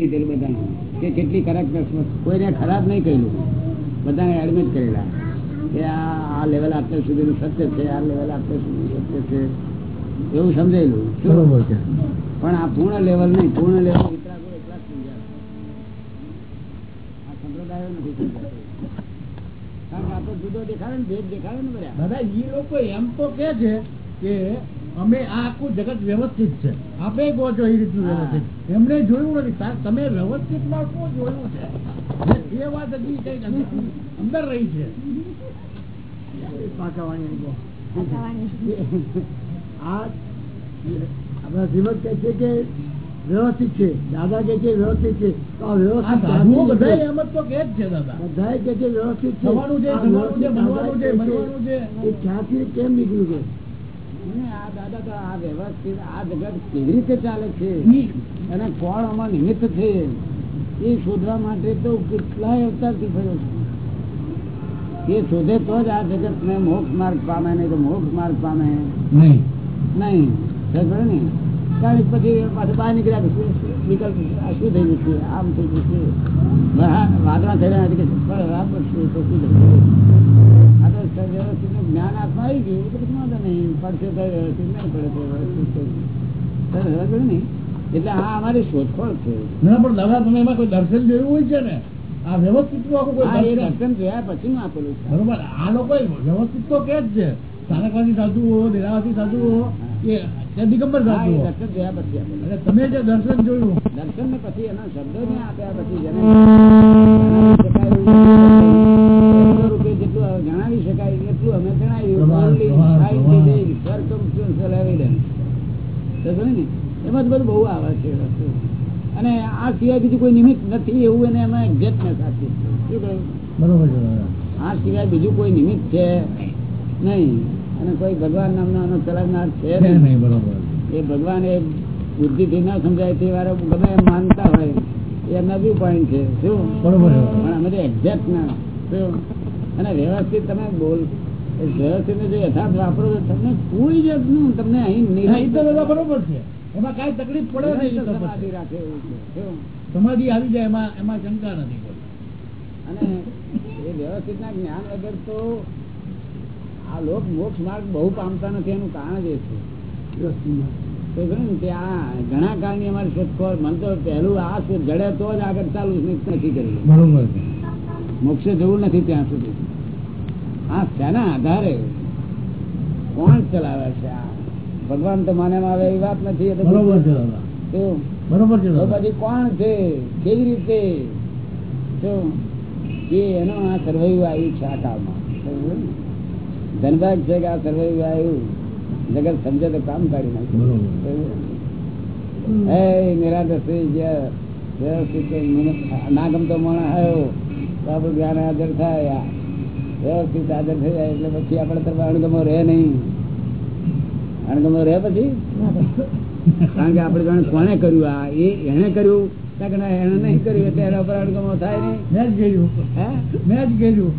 કીધેલું બધાને કે કેટલી કરેક્ટનેસ કોઈને ખરાબ નહીં કહેલું. બધાને એડમિટ કરેલા. કે આ લેવલ અત્યાર સુધીનું સત્ય છે આ લેવલ અત્યાર સુધીનું સત્ય છે. એવું સમજાયેલું? બરોબર છે. પણ આ પૂર્ણ લેવલ નહીં. પૂર્ણ લેવલ વિતરાગો એટલા જ સમજાય. આ સંપ્રદાયો નથી સમજાતો કારણ કે આ તો જુદો દેખાડે ને ભેદ દેખાડે ને બધા. દાદા એ લોકો એમ તો કે છે કે અમે આ આખું જગત વ્યવસ્થિત છે. આપે કહો છો એ રીતનું. વ્યવસ્થિત એમને જોયું નથી. તમે વ્યવસ્થિતમાં શું જોયું છે. એ વાત હજી કંઈક અંદર- રહી છે. આપણા કે વ્યવસ્થિત છે. દાદા છે વ્યવસ્થિત છે. તો આ આ વ્યવસ્થિત બધા એમ જ તો કે છે દાદા. બધાએ કહે છે વ્યવસ્થિત છે. ક્યાંથી કેમ નીકળ્યું છે? આ દાદા તો આ વ્યવસ્થિત આ જગત કેવી રીતે ચાલે છે? અને કોણ આમાં નિમિત્ત છે? એ શોધવા માટે તો કેટલાય અવતારથી ફર્યો છે. એ શોધે તો જ આ જગત ને મોક્ષ માર્ગ પામે નહીં તો મોક્ષ માર્ગ પામે. નહીં. નહીં. ને કારણ કે પછી પાછું બહાર નીકળ્યા કે શું- શું વિકલ્પ આ શું થઈ ગયું છે? આમ થઈ ગયું છે? વાહ- વાદળા થઈ રહ્યા છે કે બરાબર છે તો શું આ તો વ્યવસ્થિત જ્ઞાન આત્મા આવી ગયું એટલે પછી વાંધો નહીં. પડશે તો વ્યવસ્થિત નહીં પડે તો વ્યવસ્થિત થઈ ગયું. સરસ, સમજો ને? એટલે આ અમારી શોધખોળ છે. ના પણ દાદા તમે એમાં કોઈ દર્શન જોયું હોય છે ને? આ વ્યવસ્થિત એ દર્શન? જોયા પછી નું આપેલું છે. બરોબર. આ લોકો વ્યવસ્થિત તો કે જ છે. સ્થાનકવાસી સાધુઓ દેરાવાસી સાધુઓ કે દિગંબર તમે જે દર્શન જોયું. દર્શન ને પછી એના શબ્દો ને આપ્યા પછી જણાવી શકાય એટલું અમે જણાવ્યું? એમાં બધું બહુ આવે છે અને આ સિવાય બીજું કોઈ નિમિત્ત નથી એવું એને એમાં એક્ઝેક્ટ ને સાચી શું કહ્યું? બરોબર. આ સિવાય બીજું કોઈ નિમિત્ત છે નહીં. અને કોઈ ભગવાન નામનો આનો ચલાવનાર છે નહીં. બરોબર. એ ભગવાન એ બુદ્ધિથી ના સમજાય તે વારે ગમે માનતા હોય એ વ્યૂ પોઈન્ટ છે શું? બરોબર. પણ અમે એક્ઝેક્ટ ના શું? અને વ્યવસ્થિત તમે બોલ વ્યવસ્થિત જો યથાર્થ વાપરો તો તમને કોઈ જાતનું તમને અહીં દાદા બરોબર છે. એમાં કાંઈ તકલીફ પડે નહીં સમાધિ રાખે એવું છે? સમાધિ આવી જાય એમાં એમાં શંકા નથી અને એ વ્યવસ્થિત ના જ્ઞાન વગર તો આ લોક મોક્ષ માર્ગ બહુ પામતા નથી એનું કારણ જ એ છે. ઘણા કાળની અમારી શોધખોળ મને તો પહેલું આ શોધ જડે તો જ આગળ ચાલુ નથી કર્યું બરોબર છે. જવું નથી ત્યાં સુધી. આ શેના આધારે કોણ ચલાવે છે આ? ભગવાન તો માને આવે એવી વાત નથી બરોબર? બરોબર પછી કોણ છે? કેવી રીતે? એનો આ સર્વૈવ આવ્યું છે આ કાળમાં? ધનભાગ છે કે આ સર્વે આવ્યું જગત સમજે તો કામ કાઢી નાખ્યું હે જ્યાં ના ગમતો માણસ આવ્યો તો આપણું જ્ઞાન આદર થાય. વ્યવસ્થિત આદર થઈ જાય એટલે પછી આપણે તરફ અણગમો રહે નહીં. અણગમો રહે પછી? કારણ કે આપણે જાણે કોને કર્યું આ? એ એને કર્યું? એને નહીં કર્યું એટલે એના પર અણગમો થાય નહીં. મેં જ હે? મેં જ ગયેલું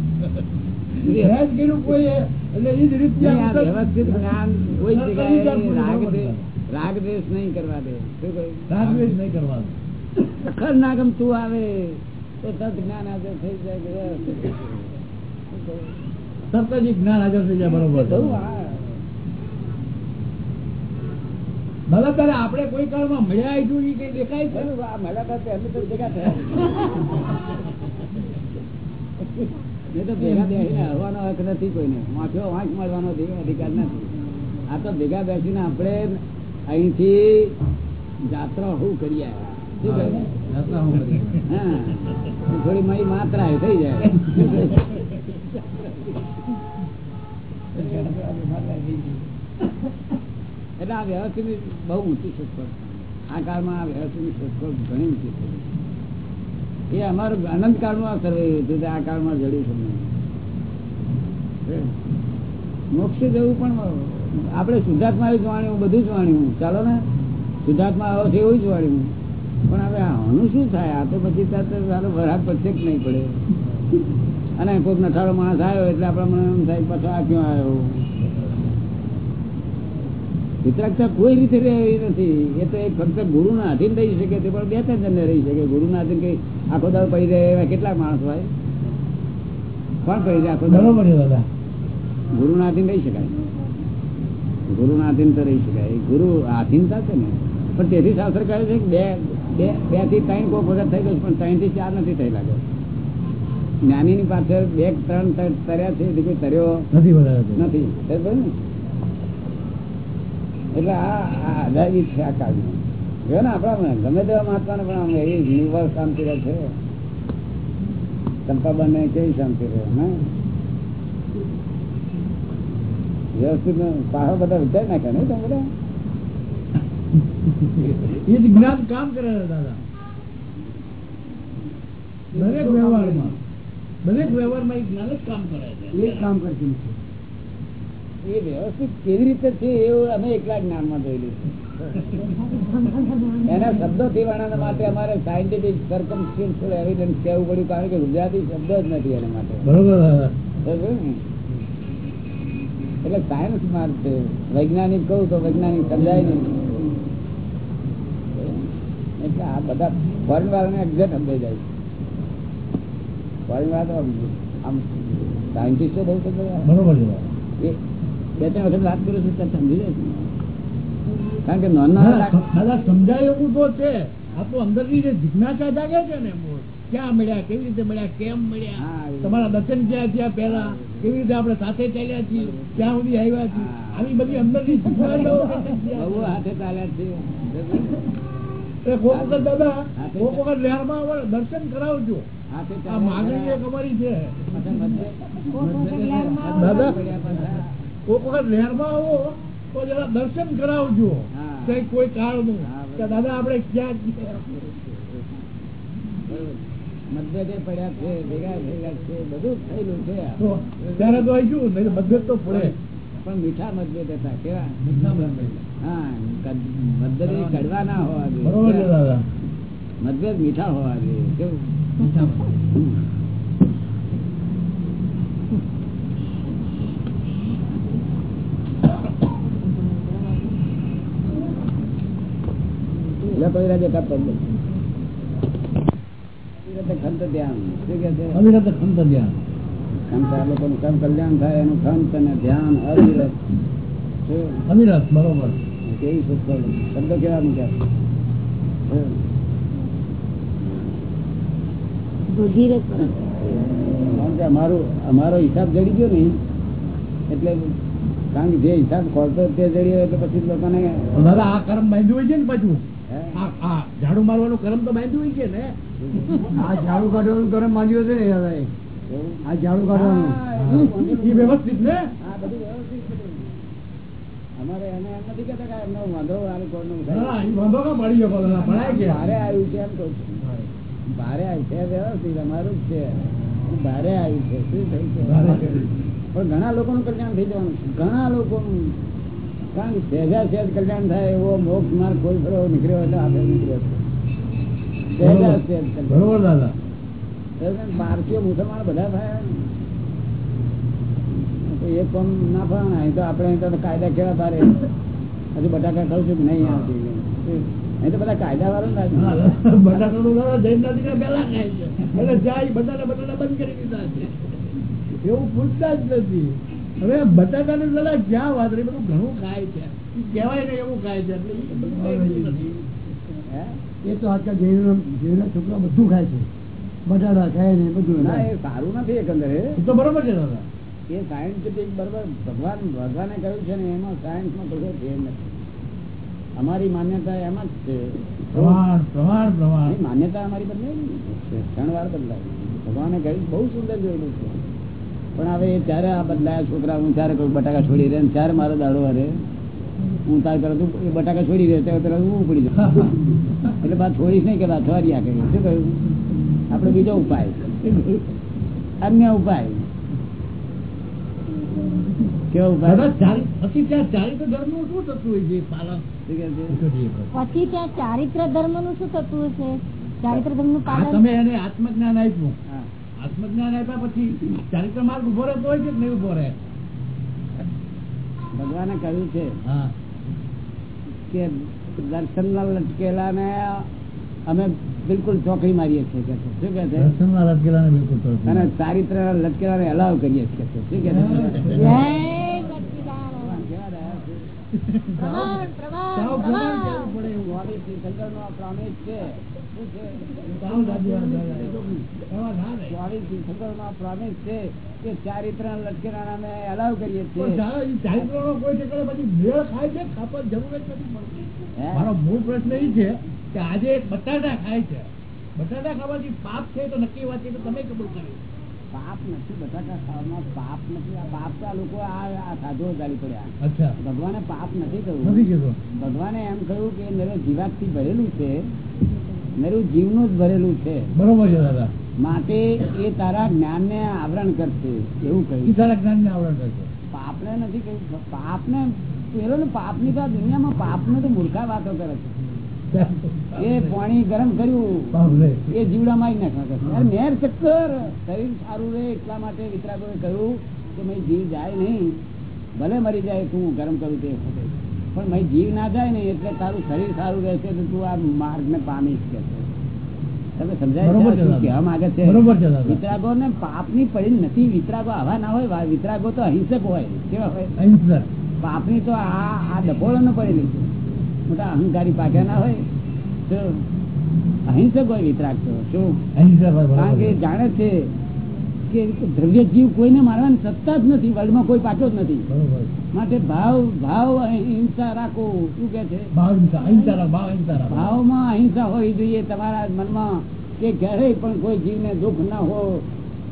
મેં જ ગયેલું કોઈ વ્યવસ્થિત જ્ઞાન કોઈ જગ્યાએ રાગ દ્વેષ નહીં કરવા દે. શું નહીં ગમતું આવે તો જ્ઞાન હાજર થઈ જાય. તરત જ જ્ઞાન હાજર થઈ જાય બરોબર. દાદા તારે આપણે કોઈ કાળમાં મળ્યા આવીશું એ કઈ દેખાય છે? તો ભેગા થયા. નહીં તો ભેગા બેસીને હવાનો હક નથી કોઈને. વાંચો વાંચ મળવાનો અધિકાર નથી. આ તો ભેગા બેસીને આપણે અહીંથી જાત્રા હું કરી આવ્યા શું કહ્યું? યાત્રા હું કરી. હા. થોડી મારી માત્રા એ થઈ જાય. એટલે આ વ્યવસ્થિત બહુ ઊંચી શોધખોળ. આ કાળમાં આ વ્યવસ્થિત શોધખોળ ઘણી ઊંચી છે. એ અમારું અનંત કાળનું આ સર્વે હતું આ કાળમાં જડ્યું અમને. જવું પણ આપણે શુદ્ધાત્મા જાણ્યું બધું જ જાણ્યું ચાલો ને? શુદ્ધાત્મા આવો છે એવું જ જાણ્યું પણ હવે આનું શું થાય? આ તો પછી ત્યાં સારો વરાગ નહીં પડે. અને કોઈક નઠાળો માણસ આવ્યો એટલે આપણા મને એમ થાય, પાછો આ ક્યાં આવ્યો? વિતરાગતા કોઈ રીતે રહેવી નથી. એ તો એક ફક્ત ગુરુના અધીન રહી શકે તે પણ બે ત્રણ જણને રહી શકે. ગુરુના અધીન કઈ આખો દાડો પડી રહે એવા કેટલા માણસ હોય? કોણ પડી રહે આખો દાદા. ગુરુના આધીન રહી શકાય. ગુરુના આધીન તો રહી શકાય. ગુરુ આધીનતા છે ને. પણ તેથી શાસ્ત્ર કહે છે કે બે બે બેથી ત્રણ કોક વખત થઈ ગયો પણ ત્રણથી ચાર નથી થઈ લાગે. જ્ઞાનીની પાછળ બે ત્રણ તર્યા છે કોઈ તર્યો નથી નથી. ને? એટલે આ આ છે આ જો ને આપણા ગમે તેવા મહાત્માને પણ આમ એવી નિર્ભર શાંતિ રહે છે. ચંપાબન ને કેવી શાંતિ રહે ને વ્યવસ્થિત પાહો બધા વિચાર નાખે ને તમે બધા? એ જ જ્ઞાન કામ કરે છે દાદા. દરેક વ્યવહારમાં. દરેક વ્યવહારમાં એ જ્ઞાન જ કામ કરે છે. એ જ કામ કરતી નથી એ વ્યવસ્થિત કેવી રીતે છે એવું અમે એકલા જ્ઞાનમાં જોયેલું એના શબ્દો થી માટે અમારે સાયન્ટિફિક સર્કમસ્ટન્શિયલ એવિડન્સ કહેવું પડ્યું કારણ કે ગુજરાતી શબ્દ જ નથી એના માટે. બરોબર? એટલે સાયન્સ માર્ગ છે. વૈજ્ઞાનિક કહું તો વૈજ્ઞાનિક સમજાય નહીં. એટલે આ બધા ફોરેન વાળાને એક્ઝેક્ટ સમજાઈ જાય ફોરેન વાળા તો આમ સાયન્ટિસ્ટો બહુ સમજાય બરોબર છે. દાદા. એ બે ત્રણ વખત વાત કરું છું ત્યારે સમજી જાય કારણ કે નાના સમજાય એવું તો છે. આ તો અંદરની જે જિજ્ઞાસા જાગે છે ને ક્યાં મળ્યા કેવી રીતે મળ્યા કેમ મળ્યા તમારા દર્શન ક્યાં થયા પેલા કેવી રીતે આપણે સાથે ચાલ્યા છીએ ક્યાં સુધી આવ્યા છીએ આવી બધી જિજ્ઞાસાઓ છે. બહુ હાથે ચાલ્યા છે. કોક વખત દાદા કોક વખત દર્શન કરાવજો. આ માગણી એક અમારી છે. દાદા કોક વખત લહેરમાં આવો તો જરા દર્શન કરાવજો. કઈ કોઈ કાળનું કે દાદા આપણે ક્યાં. મતભેદે પડ્યા છે ભેગા ભેગા છે બધું થયેલું છે. ત્યારે તો આવીશું નહીં મતભેદ તો પડે. પણ મીઠા મતભેદ હતા કેવા? હા કદ- મતભેદ એ કડવા ના હોવા જોઈએ. મતભેદ મીઠા હોવા જોઈએ કેવું? કોઈ રાજે કાપ પગ ખંત ધ્યાન. શું કે છે? અવિરત ખંત ધ્યાન. ખંત આ લોકોનું કામ કલ્યાણ થાય એનું ખંત અને ધ્યાન અવિરત. અવિરત બરોબર. કેવી શબ્દ કેવા મૂક્યા શું? કારણ કે અમારું અમારો હિસાબ જડી ગયો ને એટલે કારણ કે જે હિસાબ ખોલતો તે જડ્યો એટલે પછી લોકોને તો આ કર્મ બાંધ્યું હોય છે ને પાછું. ઝાડુ મારવાનું કરમ તો બાંધ્યું હોય છે ને. આ ઝાડુ કાઢવાનું કરમ બાંધ્યું છે ને દાદા આ ઝાડુ કાઢવાનું. એ વ્યવસ્થિત ને? અમારે એને એમ નથી કહેતા કે એમનો વાંધો આ લોકોનો દાદા થાય. એ વાંધો ના પડી ગયો ભણાય કે ભારે આવ્યું છે એમ કહું છું. ભારે આવ્યું છે વ્યવસ્થિત અમારું જ છે. ભારે આવ્યું છે શું થયું છે. પણ ઘણા લોકોનું કલ્યાણ થઈ જવાનું છે. ઘણા લોકોનું કારણ સહેજા સહેજ કલ્યાણ થાય એવો મોક્ષ માર્ગ કોઈ ફરો નીકળ્યો હતો આપણે નીકળ્યો છે. સહેજા સહેજ કલ્યાણ. બરોબર દાદા. ભારતીય મુસલમાન બધા થયા. એ કોમ ના ફાવે તો આપણે તો કાયદા કેવા તારે હજુ બટાકા ખાવ છું કે નહીં આવતી તો બધા કાયદા વાળા જૈન ખાય છે. એટલે જાય બટાકા બટાટા બંધ કરી દીધા છે. એવું પૂછતા જ નથી. હવે બટાકાને દાદા જ્યાં વાત રહી બધું ઘણું ખાય છે. કહેવાય ને એવું ખાય છે? એ તો આજકાલ જૈનો જૈનના છોકરા બધું ખાય છે. બટાટા ખાય ને બધું ના એ સારું નથી એકંદરે. તો બરોબર છે દાદા. એ સાયન્ટિફિક બરોબર ભગવાન ભગવાને કહ્યું છે ને એમાં સાયન્સમાં બધો ફેર નથી. અમારી માન્યતા એમાં જ છે. પ્રમાણ પ્રમાણ પ્રમાણ. માન્યતા અમારી બદલાય ને. ક્ષણવાર બદલાય ભગવાને કહ્યું બહુ સુંદર જોયેલું છે. પણ હવે ત્યારે આ બદલાયા છોકરા હું ત્યારે કહું બટાકા છોડી રહે ને ત્યારે મારો દાડો હરે હું તાર કરું તું એ બટાકા છોડી રહ્યો ત્યારે તરત હું ઉપડી જાઉં? એટલે બાદ છોડીશ નહીં કે અથવાડિયા કર્યું શું કહ્યું? આપણે બીજો ઉપાય. અન્ય ઉપાય. કેવો પછી ત્યાં ચારિત્ર ધર્મનું શું થતું હોય છે? પાલન. શું કહે છે? પછી ત્યાં ચારિત્ર ધર્મનું શું થતું હશે? ચારિત્ર ધર્મનું પાલન તમે એને આત્મજ્ઞાન આપ્યું. હા. આત્મજ્ઞાન આપ્યા પછી ચારિત્ર માર્ગ ઊભો રહેતો હોય છે કે નહીં ઊભો રહે? ભગવાને કહ્યું છે કે દર્શન ના લટકેલા ને અમે બિલકુલ ચોકડી મારીએ છીએ કે. શું કે છે? બિલકુલ અને ચારિત્ર લટકેલા ને અલાવ કરીએ છીએ શું કે છે? ચારિત્ર લટકેલા નામે અલાવ કરીએ છીએ. સાહેબ, ઈ ચારિત્રનો કોઈ ઠેકાણે પછી મેળ ખાય છે? ખાપત જરૂર જ નથી પડતી મારો મૂળ પ્રશ્ન એ છે કે આજે એક બટાટા ખાય છે. બટાટા ખાવાથી પાપ છે તો નક્કી વાત છે તો તમે કબૂલ કરી પાપ નથી બધા ખાવામાં પાપ નથી. આ પાપ તો આ લોકો આ સાધુઓ ચાલી પડ્યા. ભગવાને પાપ નથી કહ્યું ભગવાને એમ કહ્યું કે મેરું જીવાતથી ભરેલું છે. મેરું જીવનું જ ભરેલું છે. બરોબર છે દાદા. માટે એ તારા જ્ઞાન ને આવરણ કરશે એવું કહ્યું. તારા જ્ઞાન ને આવરણ કરશે. પાપને નથી કહ્યું પાપને પેલો ને પાપની તો દુનિયામાં પાપ ને તો મૂર્ખા વાતો કરે છે. એ પાણી ગરમ કર્યું. એ જીવડા મારી નાખવા મેર ચક્કર. શરીર સારું રહે એટલા માટે વિતરાગો કહ્યું કે મેં જીવ જાય નહીં. ભલે મરી જાય તું ગરમ કરું તે વખતે. પણ મેં જીવ ના જાય ને એટલે તારું શરીર સારું રહેશે તો તું આ માર્ગ ને પામીશ કે તમે સમજાય. કહેવા માંગે છે. વિતરાગો ને પાપની પડી નથી. વિતરાગો આવા ના હોય. વિતરાગો તો અહિંસક હોય. કેવા હોય? પાપ પાપની તો આ આ ડફોળો ન પડેલી છે. મોટા અહંકારી પાક્યા ના હોય તો અહિંસક હોય વિતરાગ તો. શું? કારણ કે જાણે છે કે દ્રવ્ય જીવ કોઈને મારવાની સત્તા જ નથી વર્લ્ડમાં કોઈ પાછો જ નથી. માટે ભાવ ભાવ અહિંસા રાખો. શું કે છે? ભાવ ભાવ. ભાવમાં અહિંસા હોવી જોઈએ તમારા મનમાં કે ક્યારેય પણ કોઈ જીવને દુઃખ ના હો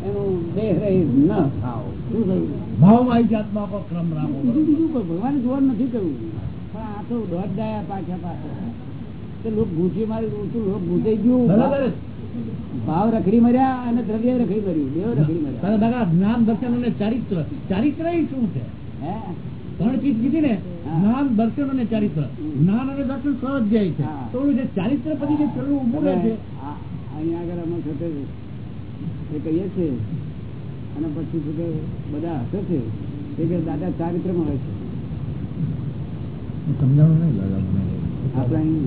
એનું દેહ રહી ન થાવ. શું થયું ભાવમાં રાખો. બીજું બીજું કોઈ નથી કહ્યું. પણ આ તો દોઢ ગયા પાછા પાછા. તે લોક ભૂસી મારી ઊંચું લોક ભૂસાઈ ગયું. ભાવ રખડી મર્યા અને દ્રવ્ય રખડી મર્યું. બેવ રખડી મર્યા. દાદા જ્ઞાન દર્શન અને ચારિત્ર. ચારિત્ર એ શું છે? હે? ત્રણ ચીજ કીધી ને? જ્ઞાન દર્શન અને ચારિત્ર. જ્ઞાન અને દર્શન સહજ જાય છે. તો જે ચારિત્ર પછી જે ઉભું રહે છે. આ- અહીંયા આગળ અમે છે એ કહીએ છીએ. અને પછી બધા છે એ દાદા ચારિત્રમાં હોય છે. સમજાણું નહીં દાદા મને આપણે અહીં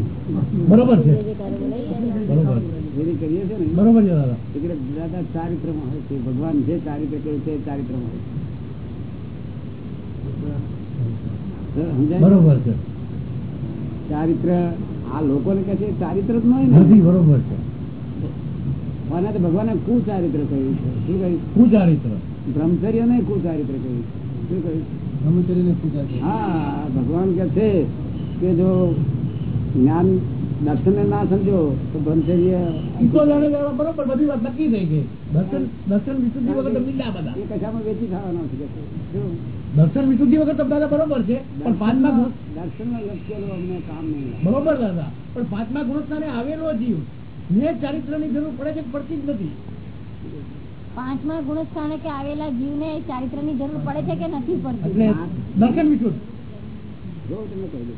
બરોબર છે. જે કરે બોલાઈએ. બરોબર. જેની કરીએ છીએ ને. બરોબર છે દાદા. એ કે દાદા ચારિત્રમાં હોય છે ભગવાન જે ચારિત્ર કહ્યું તે ચારિત્રમાં હોય છે. સમજાય? બરોબર છે. ચારિત્ર આ લોકોને કહે છે ચારિત્ર જ ન હોય ને. નથી બરોબર છે. અને તો ભગવાને કુચારિત્ર કહ્યું છે. શું કહ્યું? કુચારિત્ર. બ્રહ્મચર્ય ને કુચારિત્ર કહ્યું છે. શું કહ્યું? હા ભગવાન કે છે કે જો જ્ઞાન દર્શન ના સમજો તો બ્રહ્મચર્ય બરોબર બધી વાત નક્કી થઈ ગઈ. દર્શન દર્શન વિશુદ્ધિ વગર તમને મિલ્લા બધા એ કશામાં વેચી ખાવાનો છે? દર્શન વિશુદ્ધિ વગર તો દાદા બરોબર છે પણ પાંચમા ગુણ દર્શનનો લક્ષ્યેલો અમને કામ નહીં બરોબર દાદા પણ પાંચમા ગુણસ્થાને આવેલો જીવ ને ચારિત્રની જરૂર પડે છે કે પડતી જ નથી. પાંચમા ગુણસ્થાને કે આવેલા જીવને ચારિત્રની જરૂર પડે છે કે નથી પડતી? દર્શન જો કહી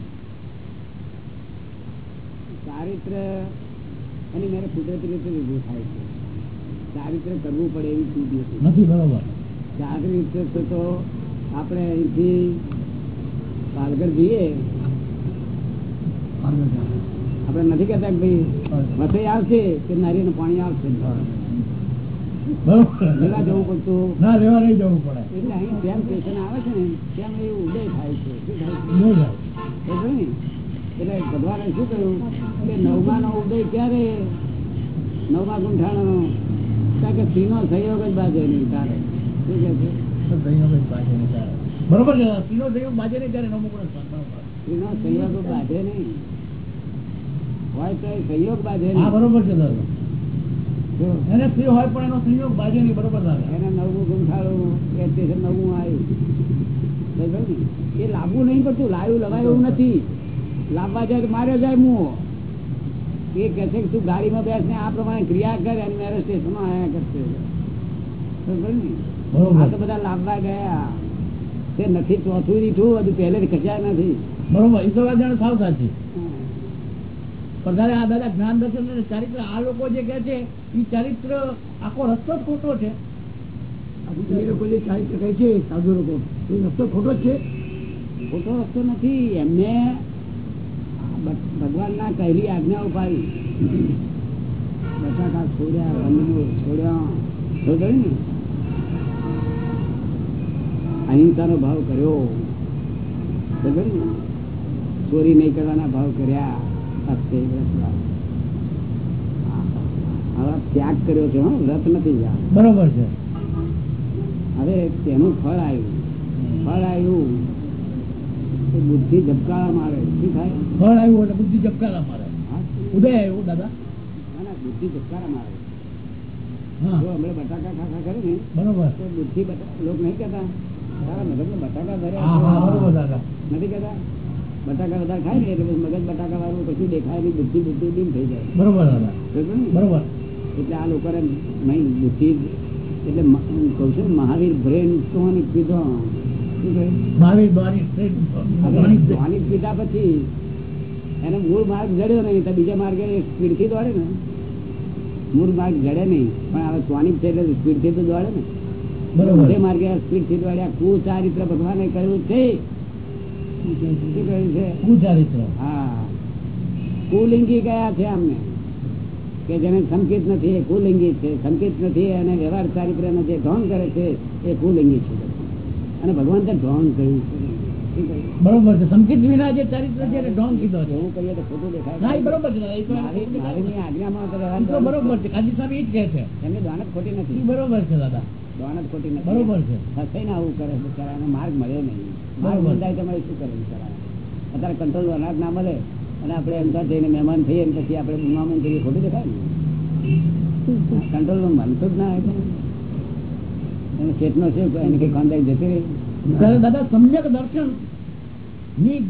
ચારિત્ર અને મારે કુદરતી રીતે ઉભું થાય છે. ચારિત્ર કરવું પડે એવી ચીજ નથી નથી બરોબર. ચારિત્ર તો તો આપણે અહીંથી પાલઘર જઈએ. આપણે નથી કહેતા કે ભાઈ વસઈ આવશે કે નારિયેળનું પાણી આવશે? બરોબર લેવા જવું પડતું. ના રેવા નહીં જવું પડે. એટલે અહીં જેમ સ્ટેશન આવે છે ને તેમ એ ઉદય થાય છે. શું થાય છે? નહીં જાય બરોબર ને? એટલે ભગવાને શું કહ્યું કે નવમા નો ઉદય ક્યારે? નવમા ગુંઠાણો કારણ કે સ્ત્રીનો સહયોગ જ બાજે નહીં તારે શું કે છે? બાજે નહીં. બરોબર છે સહયોગ બાજે નહીં ત્યારે નવમું સહયોગ બાજે નહીં. હોય તો સહયોગ બાજે નહીં. બરોબર છે દાદા. એને ફ્રી હોય પણ એનો સંયોગ બાજુ ની બરોબર એને નવું સ્ટેશન નવમું આવ્યું એ લાવવું નહીં પડતું લાવ્યું લવાય એવું નથી. લાવવા જાય મારે જાય મું એ કહે છે કે તું ગાડીમાં બેસ ને આ પ્રમાણે ક્રિયા કર અને મેરે સ્ટેશનમાં આયા કરશે? આ તો બધા લાવવા ગયા. તે નથી ચોથું રીઠું હજુ પહેલે કચાય નથી. બરોબર. એ તો વાત જાણે સાવ સાચી. દાદા આ દાદા જ્ઞાન દર્શન અને ચારિત્ર આ લોકો જે કહે છે એ ચારિત્ર આખો રસ્તો જ ખોટો છે. લોકો જે ચારિત્ર કહે છે સાધુ લોકો એ રસ્તો ખોટો છે? ખોટો રસ્તો નથી. એમને ભગવાન ના કહેલી આજ્ઞા ઉપાડી. બટાકા છોડ્યા કંદમૂળ છોડ્યા. ખબર ને? અહિંસાનો ભાવ કર્યો. ખબર ને? ચોરી નહીં કરવાના ભાવ કર્યા. ત્યાગ કર્યો છે વ્રત નથી બરોબર છે. હવે તેનું ફળ આવ્યું. ફળ આવ્યું બુદ્ધિ ઝબકારા મારે. શું થાય? ફળ આવ્યું એટલે બુદ્ધિ ઝબકારા મારે. ઉદય આવ્યું દાદા? ના, ના, બુદ્ધિ ધબકારા મારે. જો હમણાં બટાકા ખાખા કરે ને બરોબર. તો બુદ્ધિ લોકો લોક નહીં કહેતા. તારા મગજમાં બટાકા ભર્યા નથી કહેતા? બટાકા વધારે ખાય ને એટલે મગજ બટાકા વાળું કશું દેખાય નહીં બુદ્ધિ બુદ્ધિ ડીમ થઈ જાય. બરોબર બરોબર એટલે આ લોકોને નહીં બુદ્ધિ એટલે કહું છું મહાવીર બ્રેન ટોનિક પીધો. મહાવીર પછી એને મૂળ માર્ગ જડ્યો નહીં તો બીજા માર્ગે સ્પીડથી દોડે ને. મૂળ માર્ગ જડે નહીં પણ હવે સ્વાનિક છે એટલે સ્પીડથી તો દોડે ને. બરોબર. માર્ગે સ્પીડથી દોડ્યા. કુચારિત્ર ભગવાને કહ્યું છે શું કહ્યું છે. કુચારિત્ર હા. કુલિંગી ગયા છે અમને. કે જેને સંકેત નથી એ કુલિંગી છે. સંકેત નથી અને વ્યવહાર ચારિત્ર જે ધોન કરે છે એ કુલિંગી છે. અને ભગવાન તો ઢોંગ કહ્યું છે. બરોબર છે. સંકેત વિના જે ચારિત્ર છે ઢોંગ કીધો છે. હું કહીએ તો ખોટું દેખાય બરોબર છે. મારી આજ્ઞામાં બરોબર છે. કાજી સાહેબ એ જ કહે છે. એમની દોનત ખોટી નથી. બરોબર છે દાદા. દોનત ખોટી નથી. બરોબર છે. ફસાઈને આવું કરે બિચારાને માર્ગ મળ્યો નહીં. માર્ગ બંધાય તમારે શું કરે બિચારા અત્યારે કંટ્રોલ અનાજ ના મળે અને આપણે એમ જઈને મહેમાન થઈએ ને પછી આપણે ગુમામણ કરીએ ખોટું દેખાય ને? કંટ્રોલનું માનતું જ ના એને ચેતનો છે એને કઈ કોન્ટેક્ટ જતી રહી? દાદા સમ્યક દર્શનની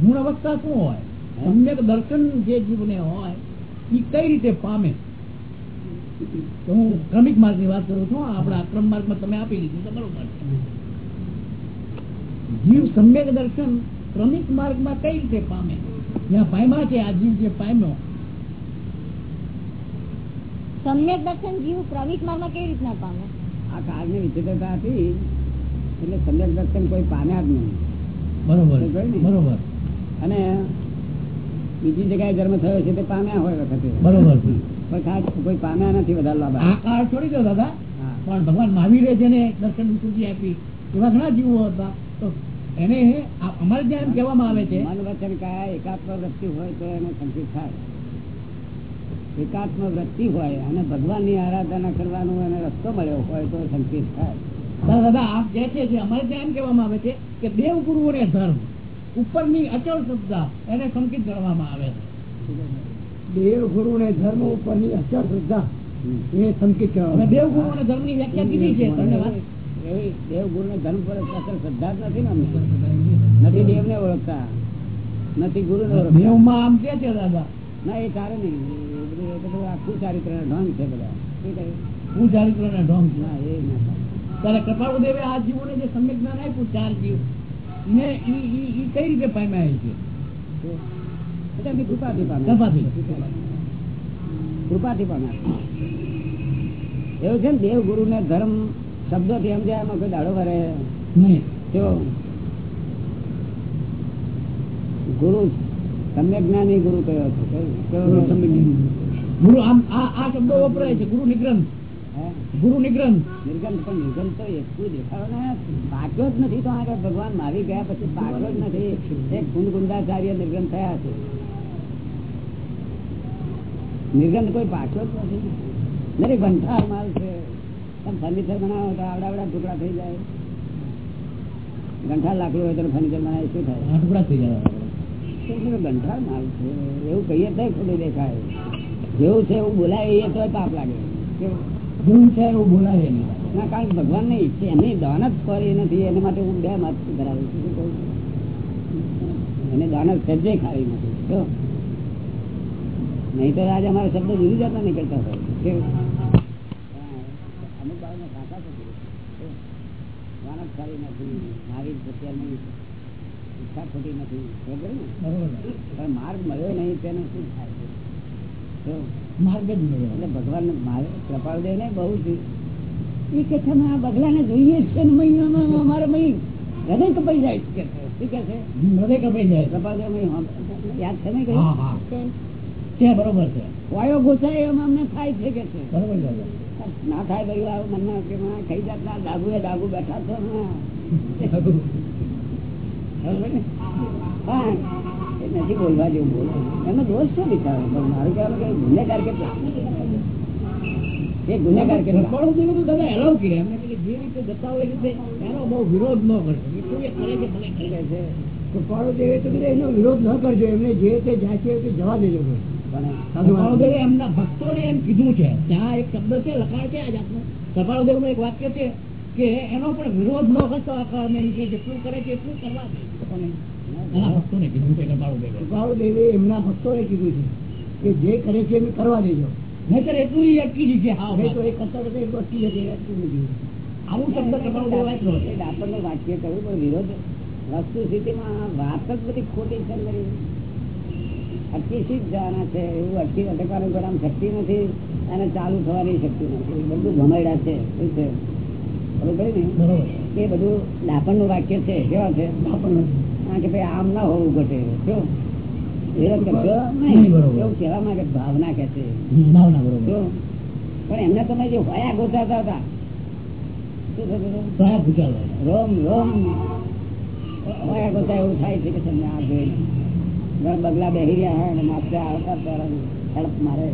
ગુણ અવસ્થા શું હોય? સમ્યક દર્શન જે જીવને હોય એ કઈ રીતે પામે? હું ક્રમિક માર્ગની વાત કરું છું આપણા માર્ગમાં તમે આપી દીધું તો માર્ગ. જીવ સમ્યક દર્શન ક્રમિક માર્ગમાં કઈ રીતે પામે? જ્યાં પામ્યા છે આ જીવ જે પામ્યો. સમ્યક દર્શન જીવ ક્રમિક માર્ગમાં કેવી રીતના પામે? આ કાળની વિચિત્રતા હતી એટલે સમ્યક દર્શન કોઈ પામ્યા જ નહીં. બરોબર કઈ નહીં. બરોબર. અને બીજી જગ્યાએ જન્મ થયો છે તે પામ્યા હોય વખતે. બરોબર. કોઈ પામ્યા નથી વધારે લાભ છોડી દો દાદા. પણ ભગવાન મહાવીરે જેને દર્શન વિશુદ્ધિ આપી એવા ઘણા જીવો હતા. તો એને અમારે ત્યાં કહેવામાં આવે છે મન વચન કયા એકાત્મ વૃત્તિ હોય તો એને સંકેત થાય. એકાત્મ વૃત્તિ હોય અને ભગવાનની આરાધના કરવાનો એને રસ્તો મળ્યો હોય તો સંકેત થાય. દાદા આપ જે છે અમારે ત્યાં કહેવામાં આવે છે કે દેવ ગુરુઓને ધર્મ ઉપરની અચળ શબ્દ એને સંકેત ગણવામાં આવે છે. દેવ ગુરુ ને ધર્મ ઉપરની અચળ શ્રદ્ધા એ સંકેત હવે કહેવામાં દેવ ગુરુઓને ધર્મની વ્યાખ્યા કીધી છે તમને વાત? દેવ ગુરુ ને ધર્મ પર અસર શ્રદ્ધા જ નથી ને અમને નથી દેવ ને ઓળખતા નથી ગુરુ ને ઓળખતા આમ કે છે દાદા? ના એ તારે નહીં. એ એ આખું ચારિત્ર ઢોંગ છે બધા. શું ચારિત્ર ને ઢોંગ છે? ના એ ના. ત્યારે કૃપાળુ દેવે આ જીવોને જે સમ્યક જ્ઞાન આપ્યું ચાર જીવ ને ઈ ઈ- ઈ કઈ રીતે પામ્યા છે? એટલે કૃપાથી પામે કૃપાથી. કૃપાથી પામે એવું છે ને દેવ ગુરુ ને ધર્મ શબ્દો થી સમજાય એમાં કોઈ દાડો કરે? જો. ગુરુ સમ્યક જ્ઞાની ગુરુ કયો છે? ગુરુ આમ આ શબ્દો વપરાય છે. ગુરુ નિગ્રંથ? ગુરુ નિગ્રંથ. નિર્ગંથ પણ નિર્ગંથ તો એટલું દેખાડો પાક્યો જ નથી તો આગળ ભગવાન મારી ગયા પછી પાક્યો જ નથી. એક કુંદકુંદાચાર્ય નિર્ગંધ થયા છે. નિર્ગંધ કોઈ પાક્યો જ નથી. નરે ગંઠાર માલ છે. તમે ફર્નિચર બનાવો તો આવડા આવડા ટુકડા થઈ જાય. ગંઠા લાકડું હોય તો ફર્નિચર બનાવે શું થાય? ટુકડા થઈ જાય. તો માલ છે. એવું કહીએ તો ખોટું દેખાય. જેવું છે એવું બોલાય એ તો પાપ લાગે. કેવું? જેવું છે એવું બોલાવે ના કારણ કે ભગવાન ને ઈચ્છે એમની જ કરી નથી એના માટે હું બે માત ધરાવું છું? એને દાનત સજ્જે ખાવી નથી. જો. નહીં તો આજે અમારા શબ્દ જુદી જતા નીકળતા હોય. અમુક બાળકને છે. કેવું? કેવું? ખાવી નથી મારી પ્રત્યેની ઈચ્છા ખોટી નથી. બરોબર માર્ગ મળ્યો નહીં તેને શું થાય? જો માર્ગ જ નહીં. એટલે ભગવાન મારે કૃપાળદેવ ને બહુ એ કે છે "અમે આ બગલાને જોઈએ છે અમારે હૃદય કપાઈ જાય છે. શું કે છે? હૃદય કપાઈ જાય. છે. યાદ છે ને કઈ? હા હા. છે બરોબર છે. વાયો ગોચાય એમ અમને થાય છે કે છે. બરોબર છે. ના થાય ભાઈ આવું મનમાં કે ખાઈ જાતના ડાગુ એ ડાગુ બેઠા છો ને. બરોબર ને? હા. નથી બોલવા જેવું બોલ એનો દોષ શું વિચારો? મારું કહેવાનું કે ગુનેગાર કેટલા? એ ગુનેગાર કેટલા? સફળ દેવું તો દાદા એલાવ કરે એમને કે જે રીતે જતા હોય રીતે એનો બહુ વિરોધ ન કરશો એ કરે છે ભલે કરે છે. તો પાડો દેવે તો એનો વિરોધ ન કરજો. એમને જે તે જાય છે તે જવા દેજો સાધુ એમના ભક્તોને એમ કીધું છે. ત્યાં એક શબ્દ છે લખાણ છે આ જાતનું કપાળદેવનું એક વાક્ય છે કે એનો પણ વિરોધ ન કરતો આ કારણે કે જેટલું કરે છે એટલું કરવા દે. લોકોને. એના ભક્તોને કીધું છે એમના છે કે જે કરે છે એમ કરવા દેજો. નહીતર એટલું ઈ અટકી જશે હા તો એ કરતા કરતા એટલું અટકી જશે અટકી નથી આવું શબ્દ આપણને વાક્ય કહ્યું પણ વિરોધ વસ્તુ સ્થિતિમાં વાત જ બધી ખોટી છે. અટકી જવાના છે? એવું અટકી અટકવાનું આમ શક્તિ નથી અને ચાલુ થવાની શક્તિ નથી. એ બધું ભમાયડા છે. શું છે? એ બધું ડાપણનું વાક્ય છે કેવા છે? કે ભાઈ આમ ના હોવું ઘટે શું ભાવના કે છે? પણ એમને તમે જે હતા. રોમ રોમ. ગોતા એવું થાય છે કે તમને આ બગલા બેહી રહ્યા હોય અને આવતા ત્યારે મારે.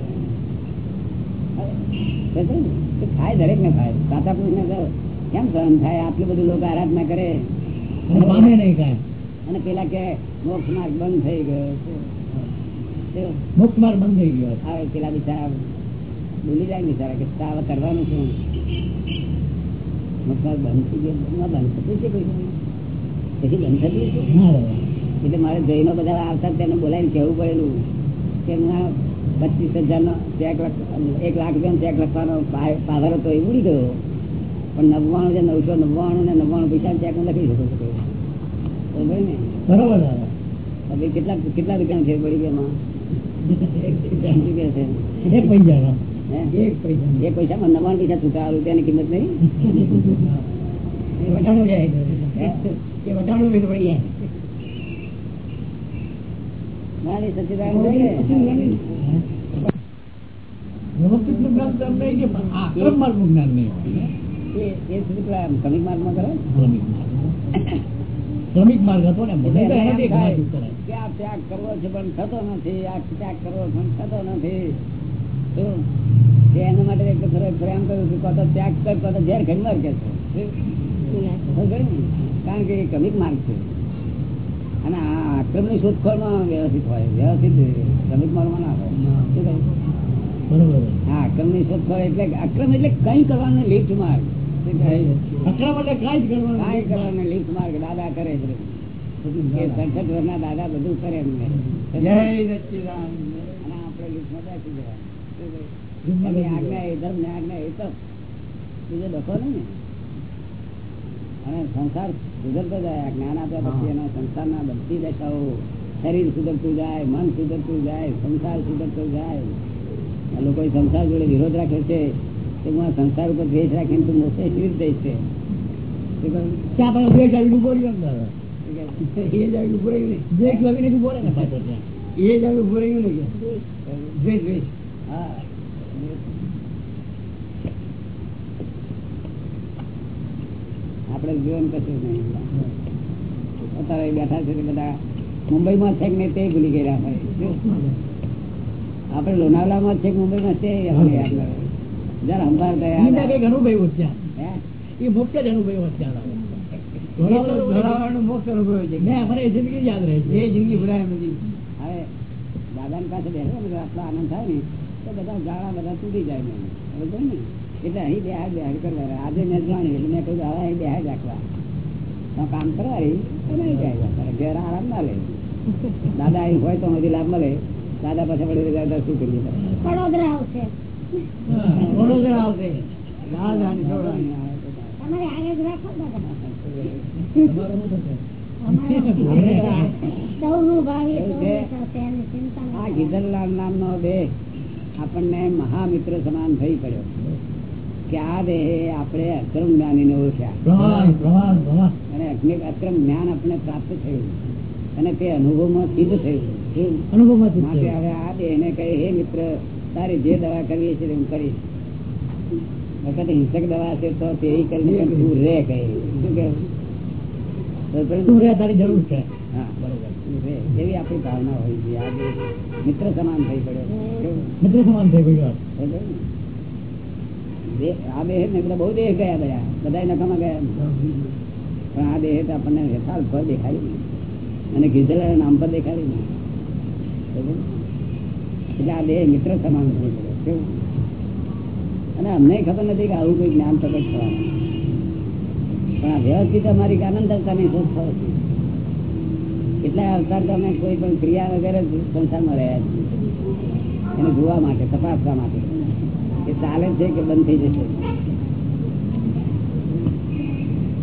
ને? થાય દરેક ને? થાય સાતા પુરુષ ને કેમ સહન થાય? આટલું બધું લોકો આરાધના કરે. અને નહીં કાંઈ. અને પેલા કે મોક્ષ માર્ગ બંધ થઈ ગયો મોક્ષ માર્ગ બંધ થઈ ગયો આવે પેલા બિચારા ભૂલી જાય બિચારા કે હવે કરવાનું શું મોક્ષ માર્ગ બંધ થઈ ગયો. બંધ થતું છે કોઈ પછી બંધ થતું છે. એટલે મારે જૈનો બધા આવતા તેને બોલાવીને કહેવું પડેલું કે હું પચીસ હજાર નો ચેક લખ એક લાખ રૂપિયાનો ચેક લખવાનો પાવર હતો એ ઉડી ગયો. પણ નવ્વાણું છે નવસો નવ્વાણું ને નવ્વાણું પૈસા ચેક લખી શકો છો બરોબર હવે કેટલા કેટલા રૂપિયા ફેર પડી ગયા એક પૈસા એક પૈસામાં નવ્વાણું પૈસા છૂટા રૂપિયાની કિંમત નહીં? વટાણું જાય. એ વટાણું પડી જાય. મારી સચ્ચિદાનંદ છે કે? વ્યવસ્થિત જ્ઞાન નહીં જ્ઞાન હોય. એ કરે? શ્રમિક માર્ગ. હતો ને આ ત્યાગ કરવો છે પણ થતો નથી. આ ત્યાગ કરવો પણ થતો નથી. એના માટે એક પ્રેમ કર્યું કે કોતો ત્યાગ કર કોતો ઝેર ખાઈ મર કે છે. શું? ને? કારણ કે એ કમિક માર્ગ છે. અને આ આક્રમની શોધખોળમાં વ્યવસ્થિત હોય. વ્યવસ્થિત કમિક માર્ગમાં ના હોય. શું હા આક્રમની શોધખોળ એટલે આક્રમ એટલે કઈ કરવાનું લિફ્ટ માર્ગ. શું કહ્યું? અક્રમ એટલે કાંઈ જ કરવાનું કાંઈ કરવાનું લીફ્ટ માર્ગ દાદા કરે સડસઠ વર્ષના દાદા. બધું કરે એમને અને આપણે લીફ્ટમાં બેસી જવાનું. શું કહ્યું? લીફ્ટમાં એની બેસી આજ્ઞા એ ધર્મ ને આજ્ઞા એ તપ. બીજો ડખો ને. અને સંસાર સુધરતો જાય જ્ઞાન આપ્યા પછી એના સંસારના બધી દશાઓ શરીર સુધરતું જાય મન સુધરતું જાય સંસાર સુધરતો જાય. લોકો સંસાર જોડે વિરોધ રાખે છે. હું સંસાર ઉપર દ્વેષ રાખીને તું મોક્ષે કેવી રીતે છે? ત્યાં પણ બે ચાલી ઊભો રહ્યો ને દાદા. શું કહે? એ જાય ઉભું રહ્યું ને બે લાવીને ઊભો રહે ને પાછળ ત્યાં. એ જાય ઉભું રહ્યું ને દ્વેષ દ્વેષ હા આપણે જીવન કશું નહીં અત્યારે બેઠા છે બધા મુંબઈમાં છે નહીં તે ભૂલી ગયા હોય આપણે લોનાવલામાં છે મુંબઈ મુંબઈમાં છે એ આપણે યાદ નથી. જરા સંભાર ઈ મેં ગયા કંઈક અનુભવ્યું ત્યાં. હે? ઈ જ અનુભવ્યું ત્યાં. ધોળાવાનો- ધોળાવાનો મોક્ષ અનુભવ છે. મને એ જિંદગી યાદ રહે છે. એ જિંદગી ભૂલાય એમ હવે દાદાની પાસે બેસો ને આટલો આનંદ થાય ને તો બધા ગાળા બધા તૂટી જાય ને. બરોબર ને? એટલે અહીં બેહાડ બેહાડ કરવા આજે મેં જાણી એટલે મેં કહ્યું હવે અહીં બેહાડ રાખવા. તો કામ કરવારી તો નહીં જાય. ઘેર આરામ ના લે. દાદા અહીં હોય તો હજી લાભ મળે. દાદા પાસે વળી દાદા શું કરીએ? વડોદરા આવશે. ને ન. ગીધરલાલ નામનો દેહ આપણને મહામિત્ર સમાન થઈ પડ્યો કે આ દેહ આપણે અક્રમ ઓળખ્યા પ્રવાસ પ્રવાસ હે? અને અક્રમ જ્ઞાન આપણે પ્રાપ્ત થયું અને તે અનુભવમાં સિદ્ધ થયું માટે. હવે આ દેહને કહે હે મિત્ર તારી જે દવા કરવી છે હું કરીશ. વખત હિંસક દવા છે તો તે કરીને તું રે કહી? શું તારી જરૂર છે. હા બરોબર. તું રે. એવી આપણી ભાવના હોય છે આ મિત્ર સમાન થઈ પડ્યો મિત્ર સમાન થઈ ગયું વાત. બરોબર ને? દેહ- આ દેહ ને બધા બહુ દેહ ગયા બધા. બધા નકામાં ગયા પણ આ દેહ તો આપણને યથાર્થ ફળ દેખાડી. અને ગીધેલા નામ પર દેખાડી નહીં. એટલે આ બે મિત્ર સમાન થઈ શકે કેવું? અને અમને ખબર નથી કે આવું કોઈ જ્ઞાન પ્રગટ થવાનું. પણ આ વ્યવસ્થિત અમારી આનંદ શોધ થયો છે. કેટલા અવતાર તો અમે કોઈ પણ ક્રિયા વગેરે સંસારમાં રહ્યા છીએ. એને જોવા માટે તપાસવા માટે. કે ચાલે છે કે બંધ થઈ જશે?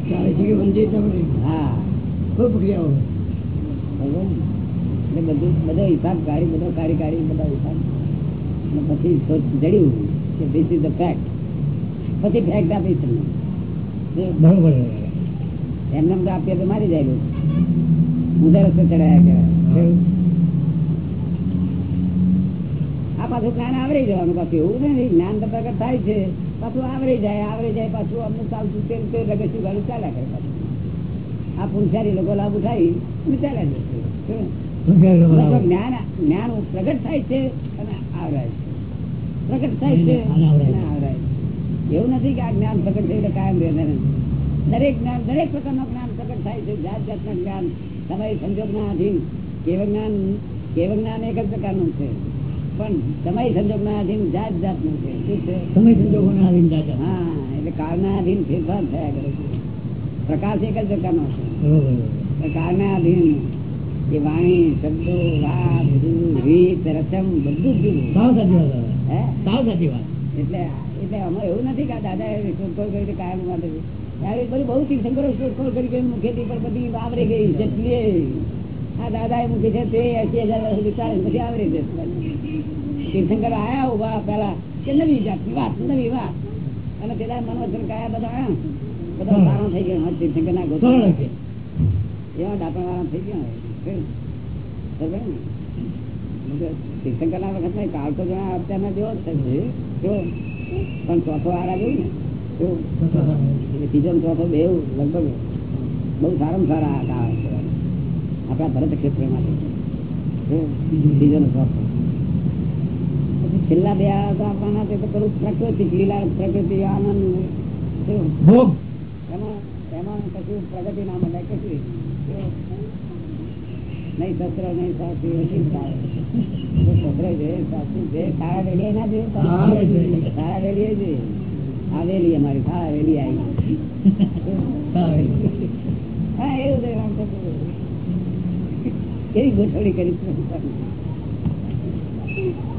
ચાલે છે કે બંધ થઈ જશે? હા. કોઈ? એટલે બધું બધો હિસાબ કાઢી બધો કાઢી કાઢી બધા હિસાબ અને પછી જડ્યું કે ધીસ ઇઝ ધ ફેક્ટ પછી ફેક્ટ આપી તમને. બરોબર. એમને તો આપીએ તો મારી જાય હું રસ્તે ચડાયા કહેવાય. આ પાછું જ્ઞાન આવરી જવાનું પાછું એવું નથી. જ્ઞાન તો પ્રગટ થાય છે. પાછું આવરી જાય આવરી જાય પાછું અમને ચાલતું તેમ તે રગસ્યું ગાડું ચાલ્યા કરે પાછું. આ પુનસારી લોકો લાભ ઉઠાવી ચાલ્યા જશે. જ્ઞાન જ્ઞાન પ્રગટ થાય છે અને આવરાય છે. પ્રગટ થાય છે અને આવરાય છે. અને આવરાય છે. એવું નથી કે આ જ્ઞાન પ્રગટ થયું કાયમ રહે દરેક જ્ઞાન દરેક પ્રકારનું જ્ઞાન પ્રગટ થાય છે. જાત જાતના જ્ઞાન. તમારી સંજોગના ના કેવ જ્ઞાન કેવળ જ્ઞાન એક જ પ્રકારનું છે. પણ તમારી સંજોગના આધીન જાત જાતનું છે. શું છે? સમય સંજોગોને અધીન જાત હા એટલે કાળના અધીન ફેરફાર થયા કરે છે. પ્રકાશ એક જ પ્રકારનો છે. કાળ કાળના આધીન એ વાણી શબ્દો વાત રીત રસમ બધું જુદું સાવ સાચી વાત હે? સાવ સાચી વાત. એટલે એટલે અમે એવું નથી કે દાદા એ શોધખોળ કરી કાયમ માટે. ત્યારે બધું બહુ તીર્થંકરો શોધખોળ કરી ગઈ મુખેથી પર બધી આવરી ગઈ જેટલી આ દાદા એ મૂકી છે તે એસી હજાર વર્ષ સુધી ચાલે પછી આવરી જશે. તીર્થંકર આયા ઊભા પેલા કે નવી જાતની વાત નવી વાત. અને પેલા મનોજન કયા બધા બધા. સારો થઈ ગયો. તીર્થંકર ના ગોતો એવા ડાપણ વાળા થઈ ગયા તીર્થંકરના બે આપણા પ્રકૃતિ લીલા પ્રકૃતિ આનંદ એમાં એમાં કશું પ્રગતિ ના મળે કશું નહીં શસ્ત્ર નહીં સાસુ નથી શસ્ત્ર સાસુ ના જોઈએ અમારી આવી. હા એવું કેવી. ગોઠવણી કરી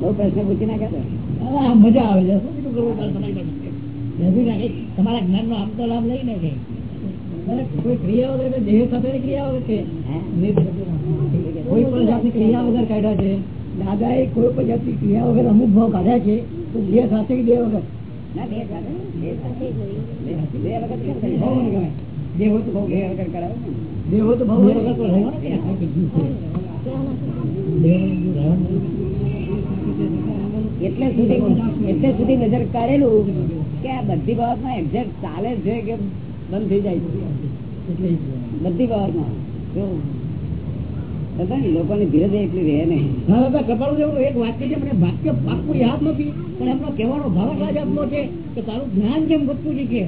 બહુ પ્રશ્ન પૂછી નાખ્યા મજા આવે છે. તમારી જ્ઞાન નો આમ તો લાભ લઈને કે અરે કોઈ ક્રિયા વગર દેહ સાથેની ક્રિયા વગર છે કોઈ પણ જાતની ક્રિયા વગર કાઢ્યા છે? દાદાએ કોઈ પણ જાતની ક્રિયા વગર અમુક ભાવ કાઢ્યા છે? તો દેહ સાથે દેહ વગર? ના બે સાથે. બે સાથે બે વખત કેમ કરી ભાવ દેહ હોય તો ભાવ બે વખત કરાવો ને. તો ભાવ વગર તો રહેવાનું કે આ કંઈક જીવ છે. દેહ વગર જીવ રહેવાનું નથી. એટલે સુધી એટલે સુધી નજર કરેલું કે આ બધી બાબતમાં એક્ઝેક્ટ ચાલે છે કે બંધ થઈ જાય જ. બધી બાબતમાં જો. લોકોની ધીરજ એટલી રહે નહીં. એક વાક્ય છે મને વાક્ય પાકું યાદ નથી પણ એમનો કહેવાનો ભાવ એટલા આપનો છે કે તારું જ્ઞાન જેમ વધતું છે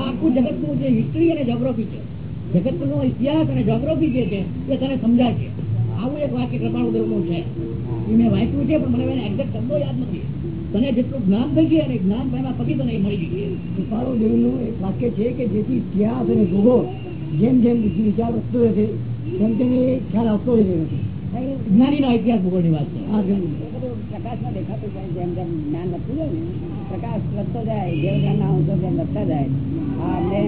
આખું જગતનું જે હિસ્ટ્રી અને જોગ્રાફી છે જગતનો ઇતિહાસ અને જોગ્રાફી જે છે એ તને સમજાય છે. આવું એક વાક્ય કૃપાળુદેવનું છે. એ મેં વાંચ્યું છે પણ મને એને એક્ઝેક્ટ શબ્દો યાદ નથી. તને જેટલું જ્ઞાન થઈ ગયું અને જ્ઞાન એમાં પછી તને મળી ગયું. કૃપાળુદેવનું એક વાક્ય છે કે જેથી ઇતિહાસ અને ભૂગોળ જેમ જેમ વિચાર વધતો રહેશે તેમ તેમ એ ખ્યાલ આવતો રહેશે જ્ઞાનીનો ઇતિહાસ ભૂગોળની વાત છે. પ્રકાશમાં દેખાતું જાય જેમ જેમ જ્ઞાન વધતું જાય ને પ્રકાશ વધતો જાય જેવ જ્ઞાન ના અંશો જેમ વધતા જાય. આ અમને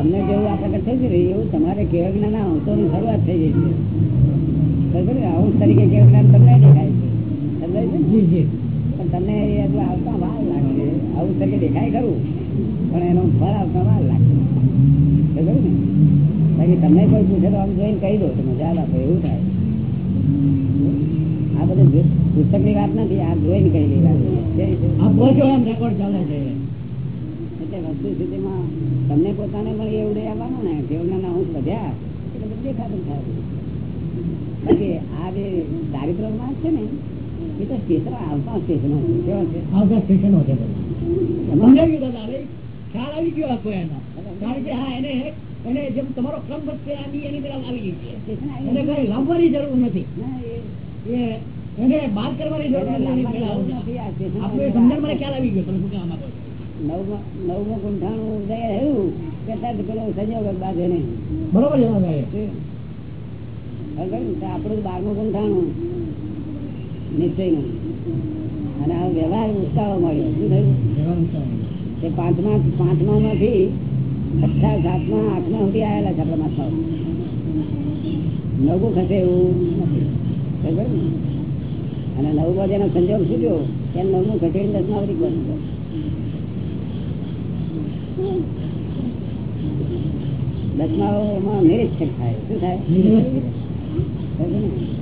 અમને જેવું આ પ્રગટ થઈ ગયું ને એવું તમારે કેવ જ્ઞાન ના અંશોની શરૂઆત થઈ ગઈ છે. બરાબર? ને? તરીકે કેવળ જ્ઞાન તમને દેખાય છે. સમજાય છે જી જી. પણ તમને એ હજુ આવતા વાર લાગશે આવું તરીકે દેખાય ખરું. પણ એનો ફળ આવતા વાર લાગશે બરાબર ને? કહી દો તમે આપો એવું થાય. આ બધું પુસ્તકની વાત નથી આ જોઈને કહી રેકોર્ડ ચાલે છે. એટલે વસ્તુ સ્થિતિમાં તમને પોતાને પણ એવું આવવાનું ને. કેવના ના અંશ વધ્યા એટલે બધું દેખાતું થાય. બાકી આ જે દારિદ્ર માસ છે ને એ તો સ્ટેશન આવતા સ્ટેશનો આવતા સ્ટેશનો છે? સમજાવી દાદા ખ્યાલ આવી ગયો આખો એનો. કારણ કે હા એને એને જેમ તમારો ક્રમ વધશે આ એની પેલા આવી ગઈ છે. સ્ટેશન આવી એને કઈ લાવવાની જરૂર નથી. ના, એ- એ એને બાદ કરવાની જરૂર એને નથી એની લાંબા પેલા જરૂર નથી. આ સ્ટેશન આપણે સમજણ મને ખ્યાલ આવી ગયો તમે શું કહેવા માંગો નવમો- નવમો ગુંઠાણું ઉદય થયું. કે ત્યાં પેલો સંયોગ બાંધે નહીં બરોબર છે દાદા એ. હવે કહ્યું ને તો આપણું બારમું ગુંઠાણું. નિશ્ચયનું અને આ વ્યવહાર ઉત્સાહ મળ્યો. શું થયું. તે પાંચમા પાંચમા માંથી છઠ્ઠા સાતમા આઠમા સુધી આવેલા છે આપણા માથાઓ નવમું ખસે એવું નથી? અને નવમો જેનો સંજોગ છૂટ્યો એમ નવમું દસમા સુધી પહોંચ્યો દસમાઓમાં નિરીક્ષક થાય. શું થાય? બરાબર ને? એટલે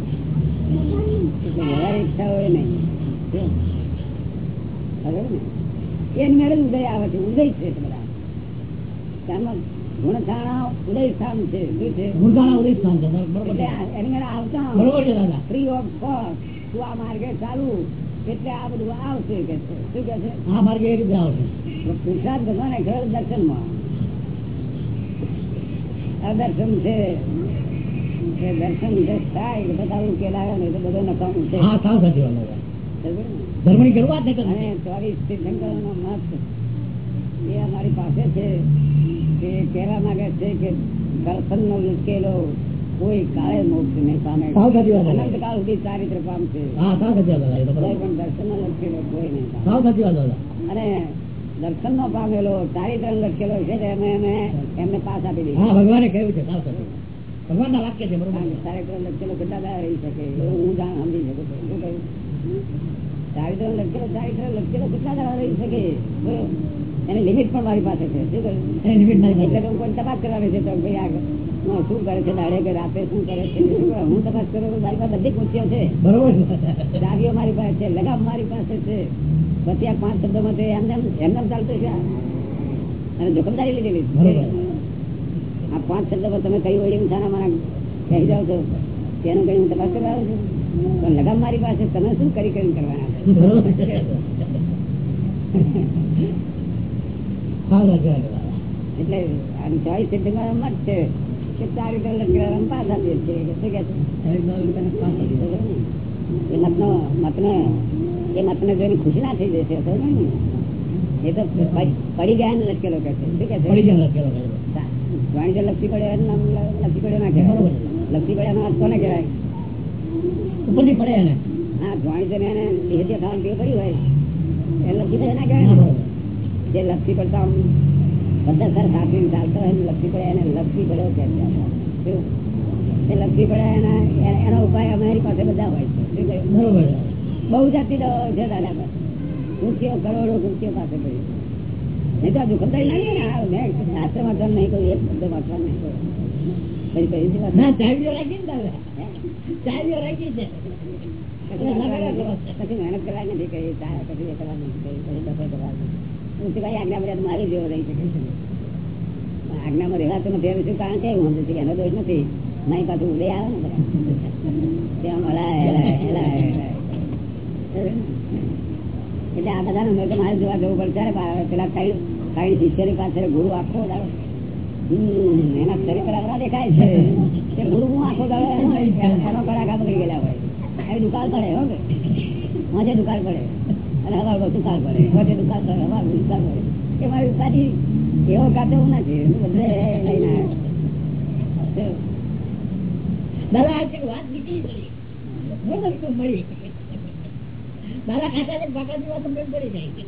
આ- માર્ગે ચાલુ એટલે આ બધું આવશે કે શું કે આ માર્ગે એ રીતે આવશે પુરુષાર્થ દર્શન છે. અમારી પાસે છે કે કહેવા માંગે છે કે દર્શનનો ઉકેલો કોઈ કાળે મોક્ષ ને પામે. વાત છે. અનંતકાળ સુધી ચારિત્ર કોઈ બરોબર. પણ દર્શનનો લખેલો કોઈ નહીં પામે. અને દર્શન નો પામેલો ચારિત્ર લખેલો છે એમને પાસ આપી દીધી. ભગવાને કહ્યું છે ભગવાન ના વાક્ય છે બરોબર? કારણ છે. કે ચારિત્ર લખેલો કેટલા રહી શકે? હું જાણ સમજી શકું શું કહ્યું? ચારિત્ર લખેલો ચારિત્ર લખેલો કેટલા દાડા રહી શકે? એની લિમિટ પણ મારી પાસે છે શું કહ્યું? એની લિમિટ નહીં એટલે મળે. તો તપાસ કરવાની છે તો ભાઈ આ આ શું કરે છે દાડે કે રાતે શું કરે છે હું તપાસ કરું તો મારી પાસે બધી ખુશીઓ છે. બરોબર ચાવીઓ મારી પાસે છે લગામ મારી પાસે છે. પછી આ પાંચ શબ્દોમાં એમને એમને એમ ચાલતું છે. અને જોખમદારી લીધેલી. આ પાંચ શબ્દોમાં તમે કઈ વળી સારા મારા કહી જાઓ છો તેનું કઈ હું તપાસ કરવા આવું છું? પણ લગામ મારી પાસે તમે શું કરી કરીને કરવાના છો? બરોબર. છે. સાવ સાચી વાત દાદા એટલે આની ચોઈસ સિદ્ધિમાં મત છે કે ચારી કલાક લખેલા પાસ આપીએ શું કે એ મતનો મતને એ મતને જોઈને ખુશી ના થઈ જશે એ તો પડી ગયા ને લટકેલો કે છે. શું કે પડી વાણિજ્ય લક્ષી પડે નામ લક્ષી પડે ના કહેવાય. લક્ષી પડે નો અર્થ કોને કહેવાય? ઉપરથી પડે એને. હા વાણિજ્ય ને એને દેહત્ય ખાવાનું પીવું કર્યું હોય એ લક્ષી પડે ના કહેવાય જે લક્ષી પડતા આમ બધા સર સાચવીને ચાલતો હોય લક્ષી પડે એને લક્ષી પડ્યો કે એ લક્ષી પડે એના એનો ઉપાય અમારી પાસે બધા હોય છે. છે. બહુ જાતિ દવાઓ છે. દાદા પાસે ખુરશીઓ કરોડો ખુરશીઓ પાસે પડી. નહીં તો આ દુઃખદાયી ને શાસ્ત્ર વાંચવાનું નહીં કહ્યું એક શબ્દ વાંચવાનું નહીં કહ્યું પછી કઈ ના ચાવીઓ રાખી ને ચાવીઓ રાખી છે. પછી મહેનત કરવાની નથી કહી પછી એ કરવાની પછી ડફો કરવાની હું તો આજ્ઞા મર્યાદા મારી જેવો રહી શકે છે. આજ્ઞામાં રહેવાતો નથી હવે શું કારણ હું કે એનો દોષ નથી. મારી પાછું ઉડે આવે ને ત્યાં મળાય. એટલે આ બધાને મેં તો મારે જોવા જવું અરે પેલા કઈ કઈ શિષ્યની પાસે ગુરુ આખો એના શરીર પર આવડા દેખાય છે. તે ગુરુ હું આખો એનો- કડાકા પકડી ગયેલા હોય. એ દુકાળ પડે, હો મોજે દુકાળ પડે. અને હવા દુકાળ પડે. મજે દુકાળ પડે, હવા દુકાળ પડે. એ મારી ઉપાધિ. એવો હું નથી બધે દાદા આજે વાત પડી વસ્તુ મળી. ખાતા ને પડી જાય.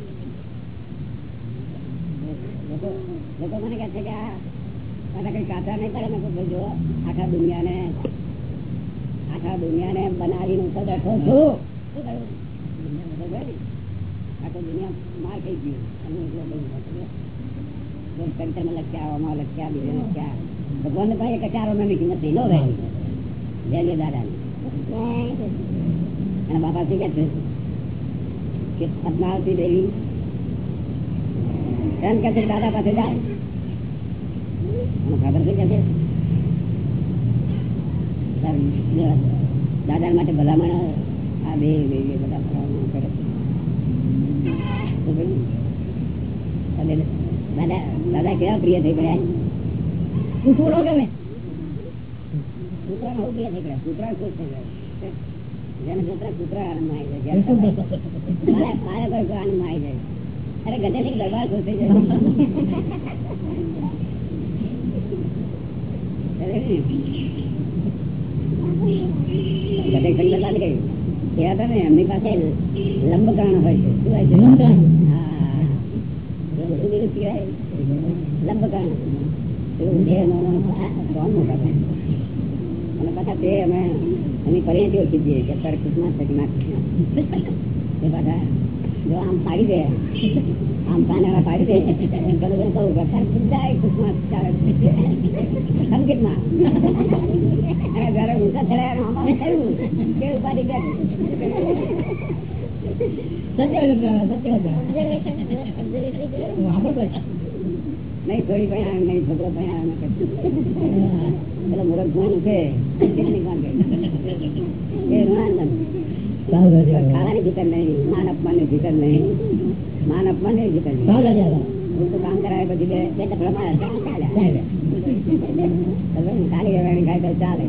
લોકો મને કહે છે કે આ કઈ કાચા નહીં પડે મેં ભાઈ જો આખા દુનિયાને આખા દુનિયાને બનાવીને ઉપર બેઠો છું. બધા. આખો દુનિયા માર ગયું. અને બહુ મોટો થયો. લખ્યા આમાં લખ્યા બીજા લખ્યા. ભગવાન ને પાસે કચારો નથી કિંમત નહીં નો રહે. જય દાદા અને બાપા શું કે છે? કે દેવી દાદા પાસે દાદા માટે ભલામણ આ બે બધા ભલામણ દાદા દાદા કેવા પ્રિય થઈ ગયા કૂતરો ગમે કૂતરા પ્રિય થઈ ગયા કૂતરા થઈ ગયા? જેને કૂતરા કૂતરા આનંદ આવી જાય મારે મારે કોઈ કોઈ આવી જાય. અરે ગધે દરબાર ખુશ જાય અરે ગધે ખંડ ચાલી ગઈ હતા ને એમની પાસે લંબકાણ હોય છે. શું હોય છે? લંબકર્ણ એવું નો કોણ મોટા અને પાછા તે અમે એની પરિણતિ ઓળખી દઈએ કે અત્યારે કૃષ્ણ છે કૃષ્ણ એ પાછા જો આમ પાડી દે આમ પાના પાડી દે એમ કરું એમ કહું અત્યારે બધા કૃષ્ણ સંકેતમાં અને જયારે ઊંચા અને અમારે થયું કે ઉપાધિ કરી નહીં થોડી પણ નહીં છોકરો પેલો મુરત ભણ છે કેટલી માંગે એ ઋણાનંદ ખાવાની ફિકર નહીં માન અપમાન ફિકર નહીં માન અપમાન ફિકર નહીં ઉલટું કામ કરાવે પછી બે બે ટકડા મારે ચાલે ખાલી રહેવાની ખાય ચાલે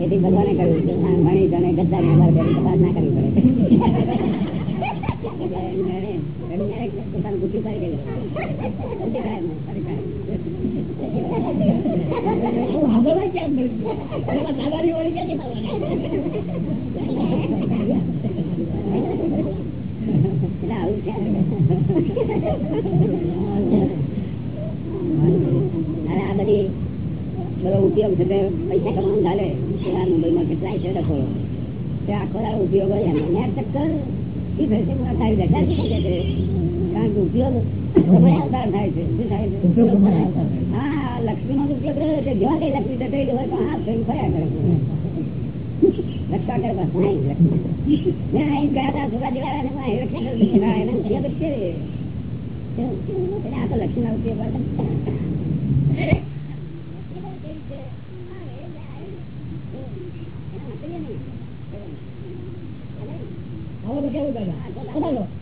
એથી ભગવાને કહ્યું ભણી ગણે ગદ્દાર ના કરવી પડે આવું આ બધી બધો ઉપયોગ છે પૈસા કમાવાનું ચાલે. મુંબઈમાં કેટલાય છે ડખો આખો ઉપયોગ હોય એનો ચક્કર એ થાય છે ક્યાંથી થઈ જાય છે? લક્ષ્મી નો ઉપયોગ રહ્યો છે જેવા કઈ લક્ષ્મી દટાઈ હોય તો હા થઈ ફર્યા કરે લક્ષ્મી ગયા હતા છોકરા જેવા રક્ષા કરી દીધી. હા, એનો ઉપયોગ જ છે એટલે આ તો લક્ષ્મી નો ઉપયોગ કરતા મારી બોલે છે તો હા બસ એમાં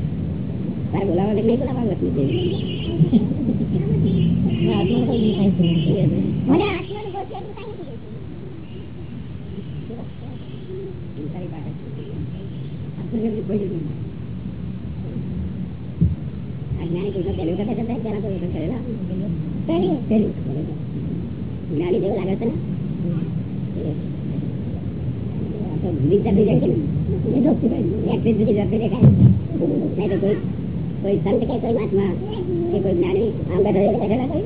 તારે કોઈ એટલું કાંઈ નથી. જ્ઞાની જેવું લાગે છે ને બીજા બીજા છે ને. એ તો એકવીસ સુધી જતી દેખાય. નહીં તો કોઈ કોઈ સંત કે કોઈ મહાત્મા કે કોઈ જ્ઞાની આમ બેઠા હોય તો બેઠેલા કોઈ.